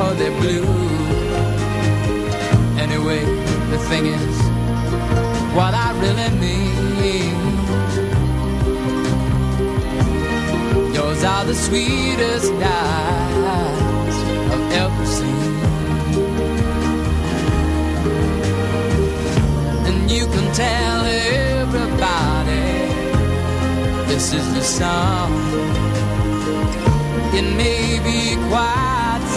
Speaker 6: or they're blue. Anyway, the thing is What I really mean. Yours are the sweetest eyes I've ever seen. And you can tell everybody this is the song. It may be quite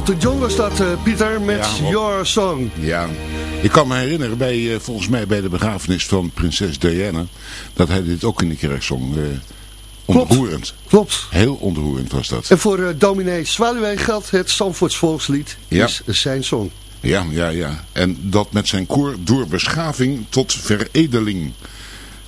Speaker 4: Elton John was dat, eh, Pieter, met
Speaker 5: Ja.
Speaker 4: Your Song.
Speaker 5: Ja, ik kan me herinneren, bij, eh, volgens mij bij de begrafenis van prinses Diana, dat hij dit ook in de kerk zong. eh, ontroerend.
Speaker 4: Klopt.
Speaker 5: Heel ontroerend was dat.
Speaker 4: En voor uh, dominee Zwaluwe geldt het Zandvoorts volkslied.
Speaker 5: Ja.
Speaker 4: is zijn song.
Speaker 5: Ja, ja, ja. En dat met zijn koor door beschaving tot veredeling.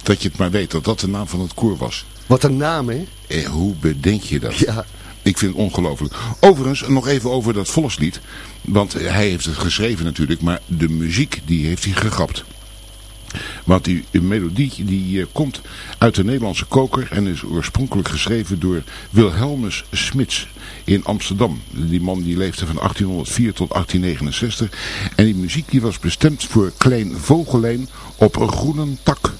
Speaker 5: Dat je het maar weet dat dat de naam van het koor was.
Speaker 4: Wat een naam, hè?
Speaker 5: Eh, hoe bedenk je dat?
Speaker 4: Ja.
Speaker 5: Ik vind het ongelooflijk. Overigens, nog even over dat volkslied. Want hij heeft het geschreven natuurlijk, maar de muziek die heeft hij gegrapt. Want die melodie die eh, komt uit de Nederlandse koker en is oorspronkelijk geschreven door Wilhelmus Smits in Amsterdam. Die man die leefde van 1804 tot 1869. En die muziek die was bestemd voor Klein Vogelijn op een groene tak.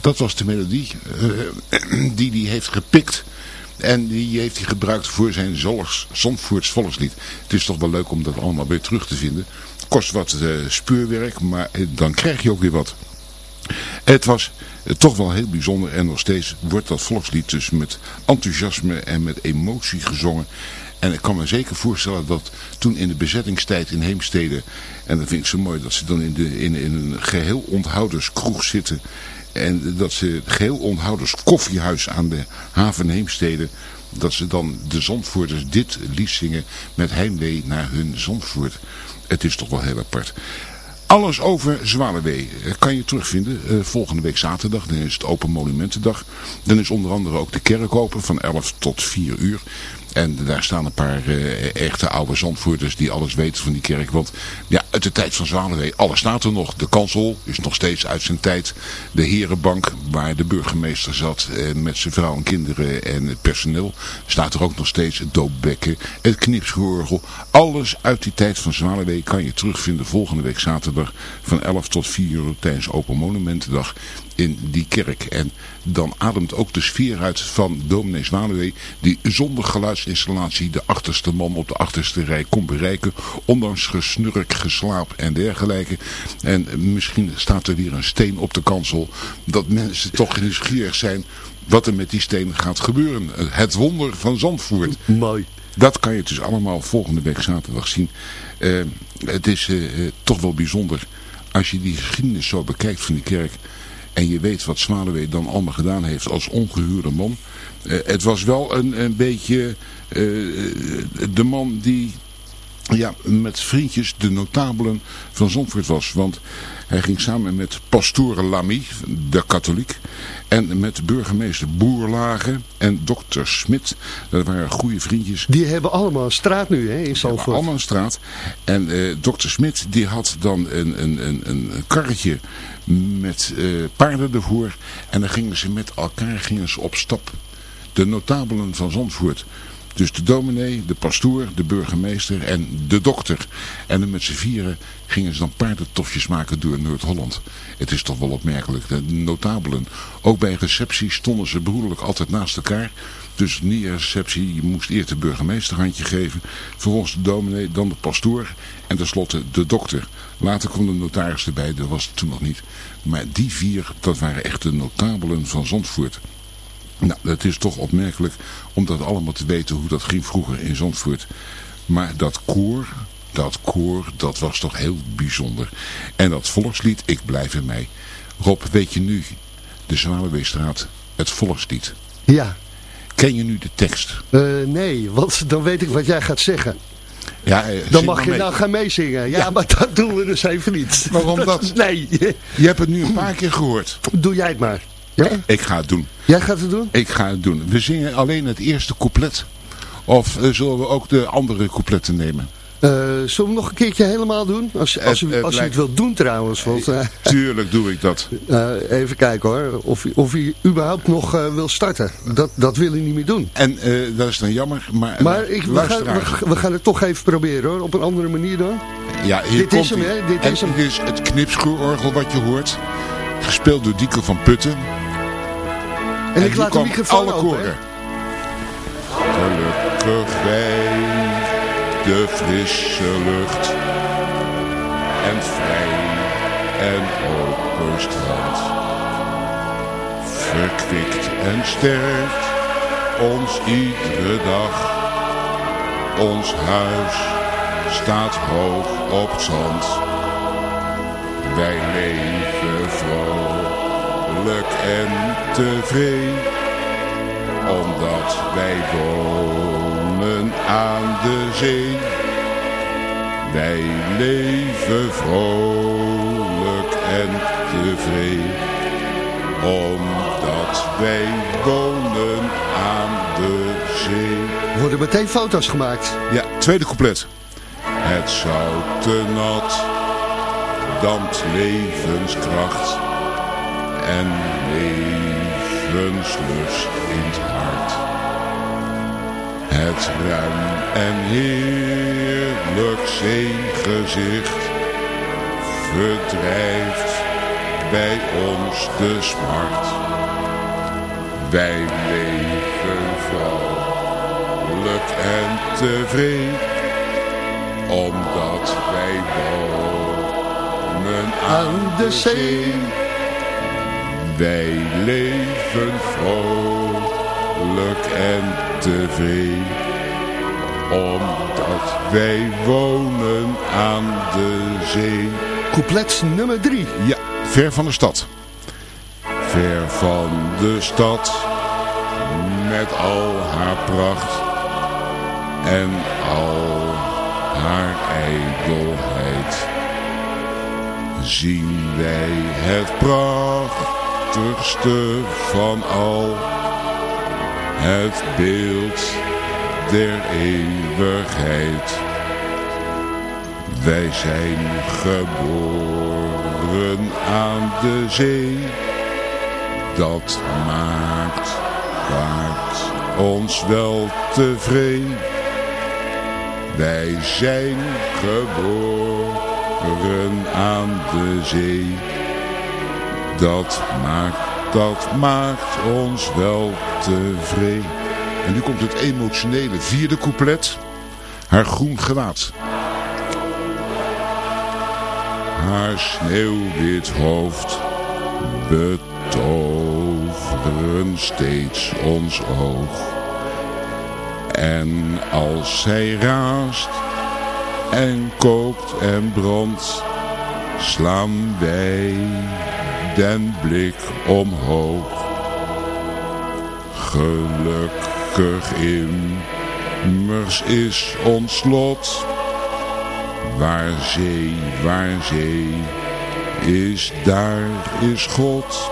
Speaker 5: Dat was de melodie eh, die hij heeft gepikt. En die heeft hij gebruikt voor zijn Zolks, Zandvoorts volkslied. Het is toch wel leuk om dat allemaal weer terug te vinden. Kost wat eh, speurwerk, maar eh, dan krijg je ook weer wat. Het was eh, toch wel heel bijzonder en nog steeds wordt dat volkslied dus met enthousiasme en met emotie gezongen. En ik kan me zeker voorstellen dat toen in de bezettingstijd in Heemstede, en dat vind ik zo mooi dat ze dan in, de, in, in een geheel onthouders kroeg zitten. En dat ze geheel onthouders koffiehuis aan de haven Heemstede, dat ze dan de Zandvoorters dit lied zingen met heimwee naar hun Zandvoort. Het is toch wel heel apart. Alles over Zwanenwee eh, kan je terugvinden eh, volgende week zaterdag. Dan is het Open Monumentendag. Dan is onder andere ook de kerk open van 11 tot 4 uur. En daar staan een paar eh, echte oude zandvoerders die alles weten van die kerk. Want ja, uit de tijd van Zwanenwee, alles staat er nog. De kansel is nog steeds uit zijn tijd. De herenbank waar de burgemeester zat eh, met zijn vrouw en kinderen en het personeel. Staat er ook nog steeds het doopbekken, het knipsgeorgel. Alles uit die tijd van Zwanenwee kan je terugvinden volgende week zaterdag van 11 tot 4 uur tijdens Open Monumentendag in die kerk. En dan ademt ook de sfeer uit van dominee Zwanewee, die zonder geluidsinstallatie de achterste man op de achterste rij kon bereiken, ondanks gesnurk, geslaap en dergelijke. En misschien staat er weer een steen op de kansel, dat mensen toch nieuwsgierig zijn wat er met die steen gaat gebeuren. Het wonder van Zandvoort.
Speaker 4: Mooi.
Speaker 5: Dat kan je dus allemaal volgende week zaterdag zien. Uh, het is uh, toch wel bijzonder als je die geschiedenis zo bekijkt van die kerk. En je weet wat Zwanewee dan allemaal gedaan heeft als ongehuurde man. Uh, het was wel een, een beetje de man die ja, met vriendjes de notabelen van Zandvoort was. Want hij ging samen met pastoor Lamy, de katholiek, en met burgemeester Boerlage en dokter Smit. Dat waren goede vriendjes.
Speaker 4: Die hebben allemaal een straat nu hè, in Zandvoort.
Speaker 5: allemaal een straat. En uh, dokter Smit die had dan een, een, een, een karretje met uh, paarden ervoor. En dan gingen ze met elkaar gingen ze op stap. De notabelen van Zandvoort. Dus de dominee, de pastoor, de burgemeester en de dokter. En met z'n vieren gingen ze dan paardentofjes maken door Noord-Holland. Het is toch wel opmerkelijk. De notabelen. Ook bij receptie stonden ze broederlijk altijd naast elkaar. Dus niet receptie, je moest eerst de burgemeester handje geven. Vervolgens de dominee, dan de pastoor en tenslotte de dokter. Later kwam de notaris erbij, dat was het toen nog niet. Maar die vier, dat waren echt de notabelen van Zandvoort. Nou, het is toch opmerkelijk om dat allemaal te weten hoe dat ging vroeger in Zandvoort. Maar dat koor, dat koor, dat was toch heel bijzonder. En dat volkslied, ik blijf in mij. Rob, weet je nu, de Zwaluweestraat, het volkslied?
Speaker 4: Ja.
Speaker 5: Ken je nu de tekst?
Speaker 4: Uh, nee, want dan weet ik wat jij gaat zeggen.
Speaker 5: Ja, uh,
Speaker 4: dan mag je mee. nou gaan meezingen. Ja, ja, maar dat doen we dus even niet.
Speaker 5: Waarom dat?
Speaker 4: nee.
Speaker 5: Je hebt het nu een paar keer gehoord.
Speaker 4: Doe jij het maar. Ja?
Speaker 5: Ik ga het doen.
Speaker 4: Jij gaat het doen?
Speaker 5: Ik ga het doen. We zingen alleen het eerste couplet. Of uh, zullen we ook de andere coupletten nemen?
Speaker 4: Uh, zullen we nog een keertje helemaal doen? Als, als, het, u, als het wilt doen trouwens. Want, uh,
Speaker 5: Tuurlijk doe ik dat.
Speaker 4: Uh, even kijken hoor. Of, of hij überhaupt nog wil starten. Dat, dat wil hij niet meer doen.
Speaker 5: En dat is dan jammer. Maar,
Speaker 4: maar ik, we, gaan, we, we, gaan het toch even proberen hoor. Op een andere manier dan.
Speaker 5: Ja, hier
Speaker 4: Dit
Speaker 5: komt
Speaker 4: is hem hè. Dit
Speaker 5: en
Speaker 4: is hem.
Speaker 5: Dit is het knipschuurorgel wat je hoort. Gespeeld door Dieke van Putten.
Speaker 4: En, en ik laat de microfoon
Speaker 5: alle koren. Gelukkig wij, de frisse lucht. En vrij en open strand. Verkwikt en sterkt ons iedere dag. Ons huis staat hoog op het zand. Wij leven vrolijk en tevreden, omdat wij wonen aan de zee. Wij leven vrolijk en tevreden, omdat wij wonen aan de zee.
Speaker 4: Er worden meteen foto's gemaakt.
Speaker 5: Ja, tweede couplet. Het zout te nat, dampt levenskracht en levenslust in het hart. Het ruim en heerlijk zeegezicht verdrijft bij ons de smart. Wij leven vrolijk en tevreden, omdat wij wonen aan de zee. Wij leven vrolijk en tevreden, omdat wij wonen aan de zee.
Speaker 4: Couplet nummer drie.
Speaker 5: Ja, ver van de stad. Ver van de stad, met al haar pracht en al haar ijdelheid. Zien wij het prachtigste van al, het beeld der eeuwigheid. Wij zijn geboren aan de zee. Dat maakt, maakt ons wel tevreden. Wij zijn geboren aan de zee. Dat maakt, dat maakt ons wel tevreden. En nu komt het emotionele vierde couplet. Haar groen gewaad. Haar sneeuwwit hoofd betoveren steeds ons oog. En als zij raast en kookt en brandt, slaan wij den blik omhoog. Gelukkig immers is ons lot, waar zee, waar zee is, daar is God.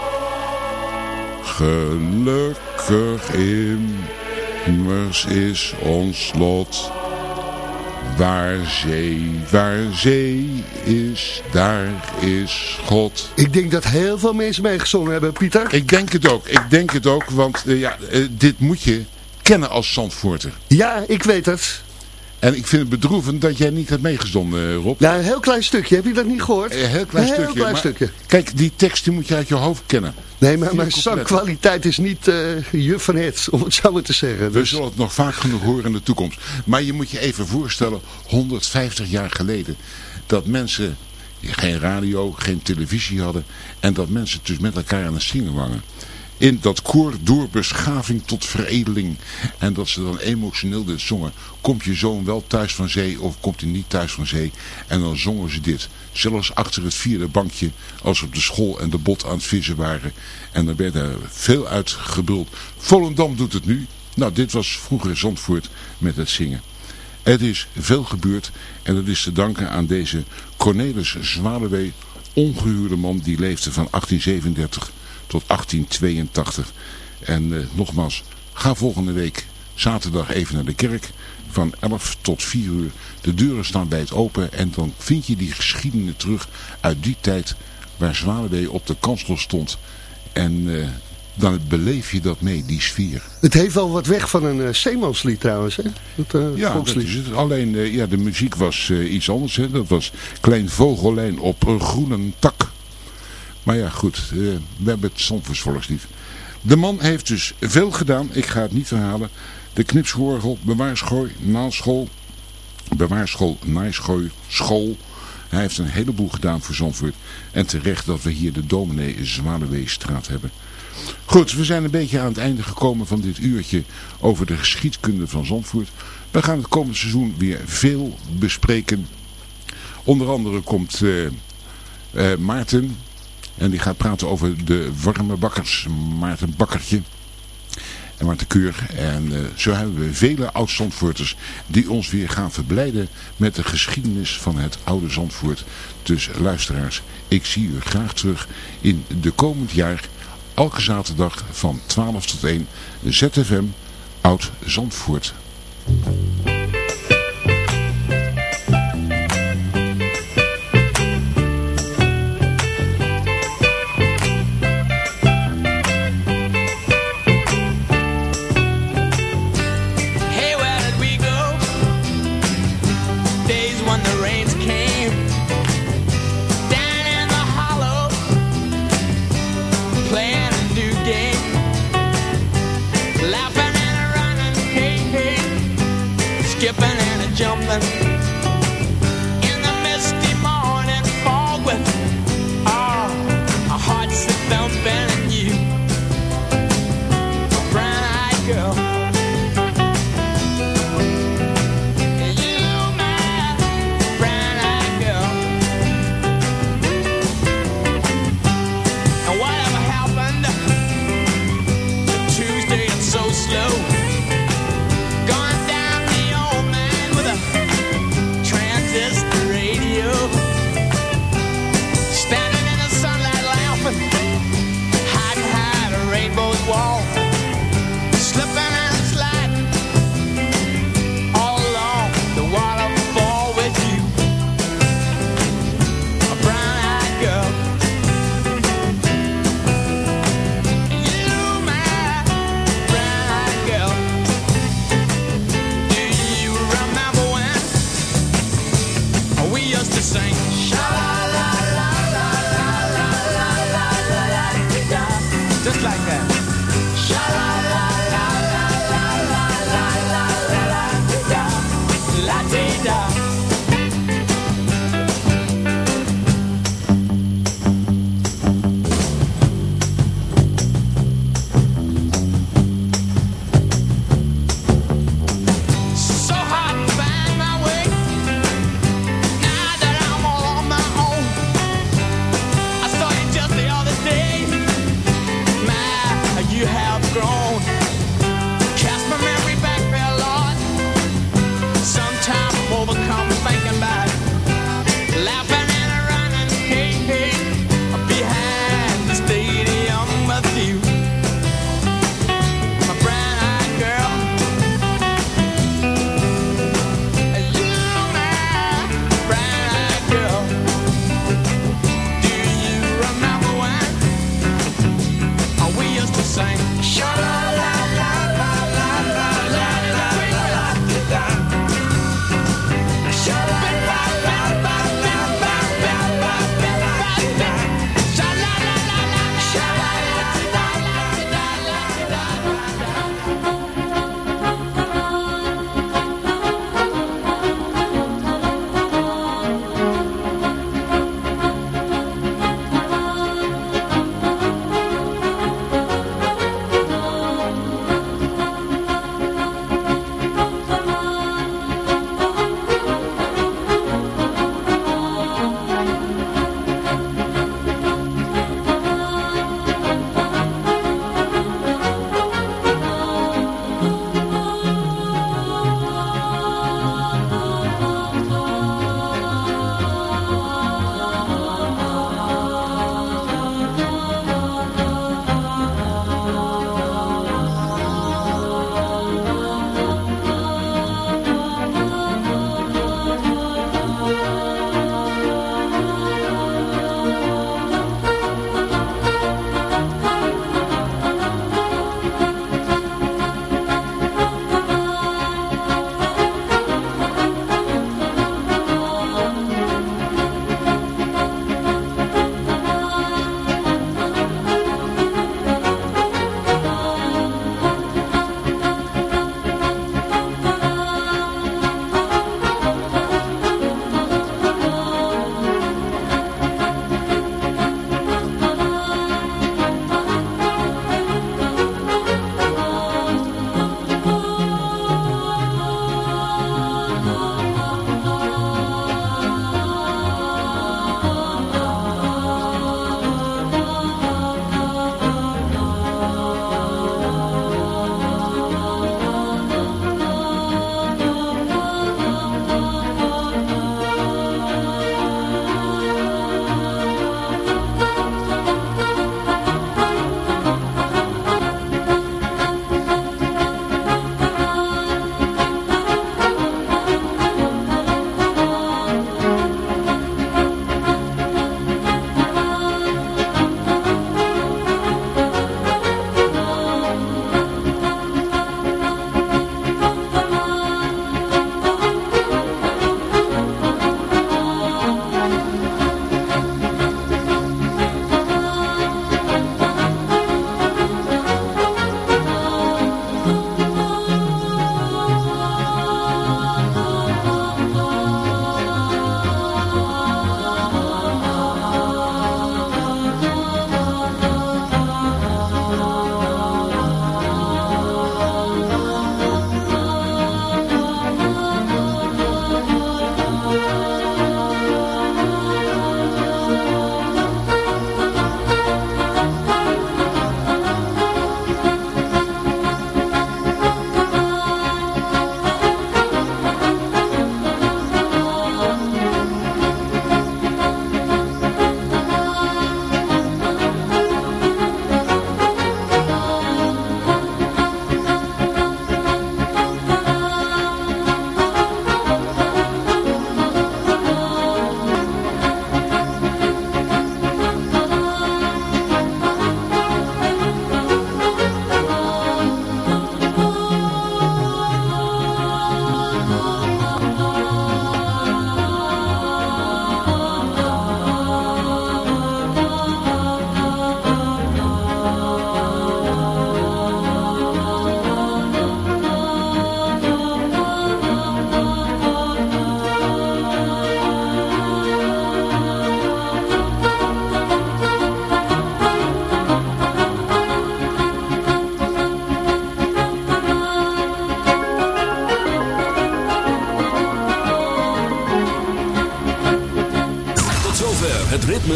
Speaker 5: Gelukkig immers is ons lot. Waar zee, waar zee is, daar is God.
Speaker 4: Ik denk dat heel veel mensen meegezongen hebben, Pieter.
Speaker 5: Ik denk het ook, ik denk het ook, want uh, ja, uh, dit moet je kennen als Zandvoorter.
Speaker 4: Ja, ik weet het.
Speaker 5: En ik vind het bedroevend dat jij niet hebt meegezonden, Rob.
Speaker 4: Ja, een heel klein stukje. Heb je dat niet gehoord?
Speaker 5: Een heel klein
Speaker 4: een
Speaker 5: stukje.
Speaker 4: Heel klein
Speaker 5: maar,
Speaker 4: stukje.
Speaker 5: Kijk, die tekst die moet je uit je hoofd kennen.
Speaker 4: Nee, maar mijn zangkwaliteit is niet uh, juf van het, om het zo maar te zeggen.
Speaker 5: We
Speaker 4: Dus...
Speaker 5: zullen het nog vaak genoeg horen in de toekomst. Maar je moet je even voorstellen, 150 jaar geleden, dat mensen geen radio, geen televisie hadden. En dat mensen dus met elkaar aan het zingen waren in dat koor door beschaving tot veredeling. En dat ze dan emotioneel dit zongen. Komt je zoon wel thuis van zee of komt hij niet thuis van zee? En dan zongen ze dit. Zelfs achter het vierde bankje als op de school en de bot aan het vissen waren. En dan werd er veel uitgebuld. Volendam doet het nu. Nou, dit was vroeger Zandvoort met het zingen. Het is veel gebeurd en dat is te danken aan deze Cornelis Zwaluwe, ongehuurde man die leefde van 1837 tot 1882. En uh, nogmaals, ga volgende week zaterdag even naar de kerk. Van 11 tot 4 uur. De deuren staan wijd open. En dan vind je die geschiedenis terug uit die tijd waar Zwaluwe op de kansel stond. En uh, dan beleef je dat mee, die sfeer.
Speaker 4: Het heeft wel wat weg van een uh, zeemanslied trouwens, hè? Dat, uh,
Speaker 5: ja, dat is het. Alleen uh, ja, de muziek was iets anders. Hè? Dat was Klein Vogellijn op een groene tak. Maar ja, goed, uh, we hebben het volkslief. De man heeft dus veel gedaan, ik ga het niet verhalen. De knipschorgel, bewaarschooi, naalschool, bewaarschool, naaischooi, school. Hij heeft een heleboel gedaan voor Zandvoort. En terecht dat we hier de dominee Zwaluweestraat hebben. Goed, we zijn een beetje aan het einde gekomen van dit uurtje over de geschiedkunde van Zandvoort. We gaan het komende seizoen weer veel bespreken. Onder andere komt uh, uh, Maarten, en die gaat praten over de warme bakkers. Maarten Bakkertje. En Maarten Keur. En uh, zo hebben we vele oud-Zandvoorters die ons weer gaan verblijden met de geschiedenis van het oude Zandvoort. Dus luisteraars, ik zie u graag terug in de komend jaar. Elke zaterdag van 12 tot 1. ZFM Oud Zandvoort.